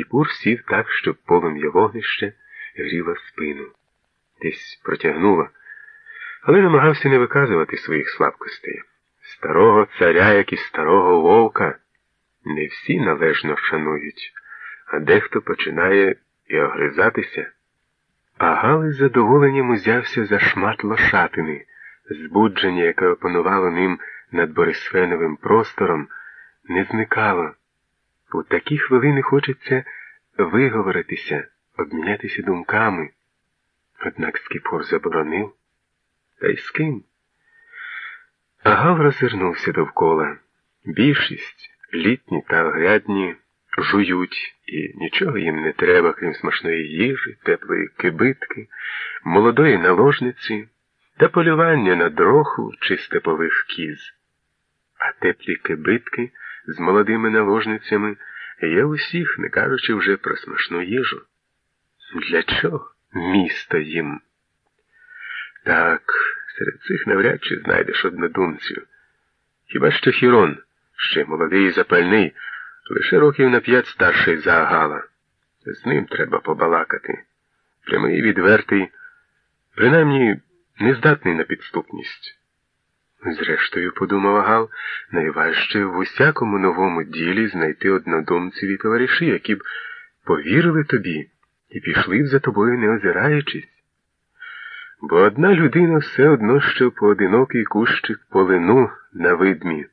Скіпур сів так, щоб полум'я вогнище гріло спину. Десь протягнуло, але намагався не виказувати своїх слабкостей. Старого царя, як і старого вовка, не всі належно шанують, а дехто починає і огризатися. А Гали з задоволенням узявся за шмат лошатини, збудження, яке опанувало ним над Борисфеновим простором, не зникало. У такі хвилини хочеться виговоритися, обмінятися думками. Однак Скіпор заборонив. Та й з ким? Агал розвернувся довкола. Більшість, літні та огрядні, жують, і нічого їм не треба, крім смачної їжі, теплої кибитки, молодої наложниці та полювання на дроху чи степових кіз. А теплі кибитки з молодими наложницями є усіх, не кажучи вже про смачну їжу. Для чого місто їм? Так, серед цих навряд чи знайдеш однодумців. Хіба що Хірон, ще молодий і запальний, лише років на п'ять старший за Агала. З ним треба побалакати. Прямий відвертий, принаймні нездатний на підступність. Зрештою, подумав Агал, найважче в усякому новому ділі знайти однодумців і товариші, які б повірили тобі і пішли б за тобою, не озираючись. Бо одна людина все одно що поодинокий кущик полину на видмі.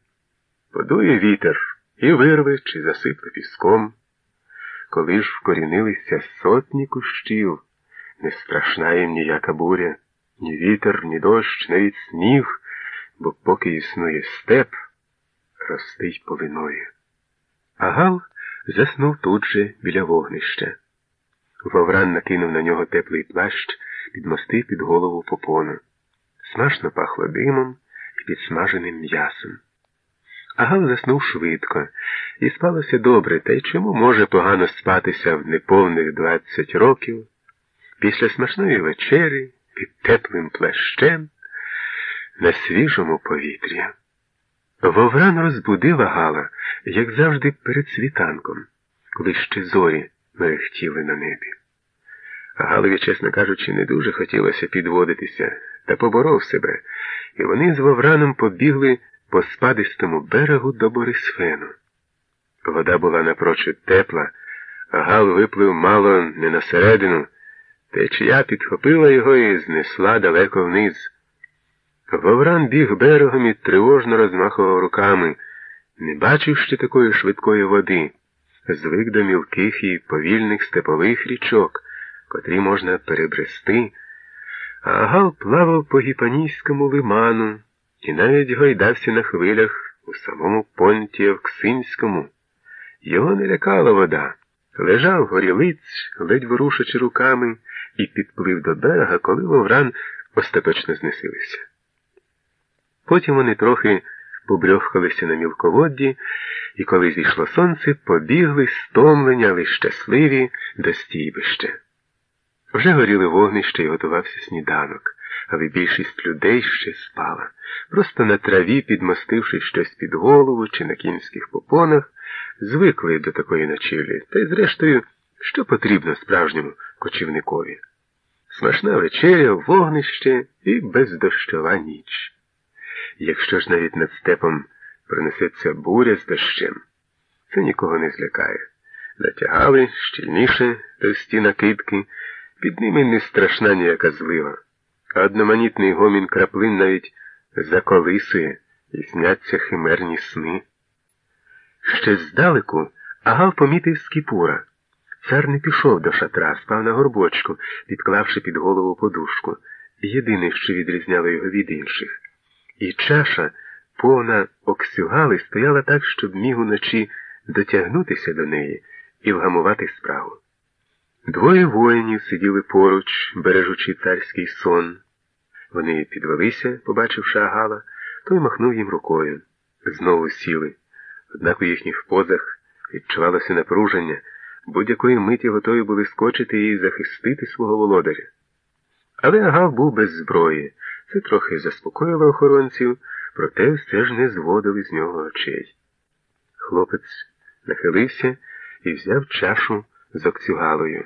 Подує вітер і вирве чи засипле піском. Коли ж вкорінилися сотні кущів, не страшна їм ніяка буря, ні вітер, ні дощ, навіть сніг бо поки існує степ, ростить. А Гал заснув тут же біля вогнища. Вовран накинув на нього теплий плащ, підмостив під голову попону. Смачно пахло димом і підсмаженим м'ясом. Агал заснув швидко, і спалося добре, та й чому може погано спатися в неповних двадцять років, після смачної вечері під теплим плащем на свіжому повітрі. Вовран розбудила Гала, як завжди, перед світанком, коли ще зорі мерехтіли на небі. Галові, чесно кажучи, не дуже хотілося підводитися, та поборов себе, і вони з Вовраном побігли по спадистому берегу до Борисфену. Вода була напрочуд тепла, а Гал виплив мало не на середину, течія підхопила його і знесла далеко вниз. Вовран біг берегом і тривожно розмахував руками, не бачив ще такої швидкої води, звик до мілких і повільних степових річок, котрі можна перебрести, а Гал плавав по гіпанійському лиману і навіть гойдався на хвилях у самому понті Евксинському. Його не лякала вода. Лежав горілиць, ледь ворушачи руками, і підплив до берега, коли вовран остаточно знесилився. Потім вони трохи побрьохкалися на мілководді, і коли зійшло сонце, побігли стомлені, але щасливі до стійбища. Вже горіли вогнище і готувався сніданок, але більшість людей ще спала. Просто на траві, підмостивши щось під голову чи на кінських попонах, звикли до такої ночівлі, та й, зрештою, що потрібно справжньому кочівникові. Смачна вечеря, вогнище і бездощова ніч. Якщо ж навіть над степом принесеться буря з дощем, це нікого не злякає. Натягали щільніше товсті накидки, під ними не страшна ніяка злива, а одноманітний гомін краплин навіть заколисує і сняться химерні сни. Ще здалеку Агал помітив скіпура. Цар не пішов до шатра, спав на горбочку, підклавши під голову подушку, єдине, що відрізняло його від інших і чаша, повна оксюгали, стояла так, щоб міг уночі дотягнутися до неї і вгамувати справу. Двоє воїнів сиділи поруч, бережучи царський сон. Вони підвелися, побачивши Агала, той махнув їм рукою. Знову сіли. Однак у їхніх позах відчувалося напруження, будь-якої миті готові були скочити і захистити свого володаря. Але Агал був без зброї. Це трохи заспокоїло охоронців, проте все ж не зводили з нього очей. Хлопець нахилився і взяв чашу з окцюгалою.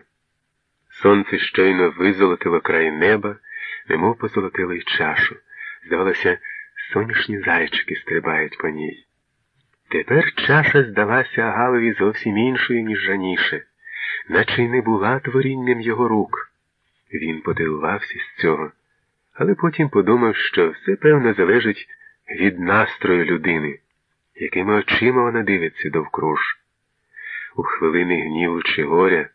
Сонце щойно визолотило край неба, немов позолотило й чашу. Здавалося, сонячні зайчики стрибають по ній. Тепер чаша здалася Агалові зовсім іншою, ніж раніше, наче й не була творінням його рук. Він подивувався з цього, але потім подумав, що все певно залежить від настрою людини, якими очима вона дивиться довкруж. У хвилини гніву чи горя.